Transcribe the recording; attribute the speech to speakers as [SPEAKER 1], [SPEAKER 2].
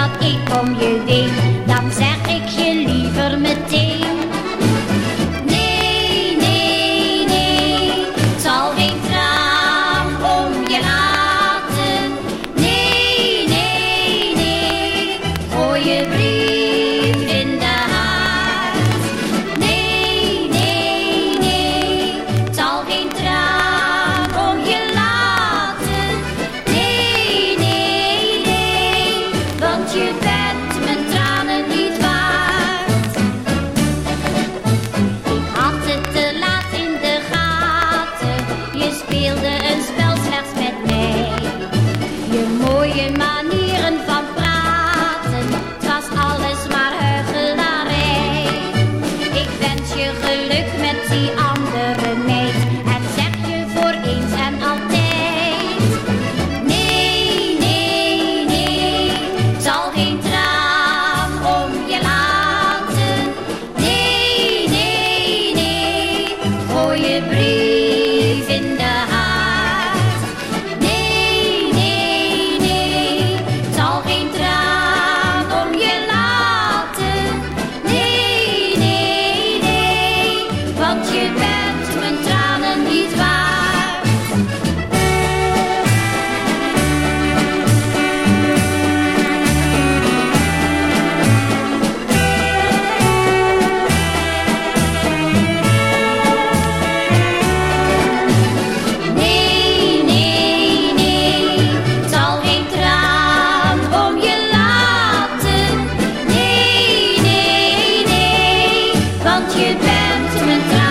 [SPEAKER 1] dat ik om je ween, dan zeg ik je liever meteen. Nee, nee, nee, zal geen traan om je laten. Nee, nee, nee, voor je brief. 也沒也慢。want je bent mijn trouw.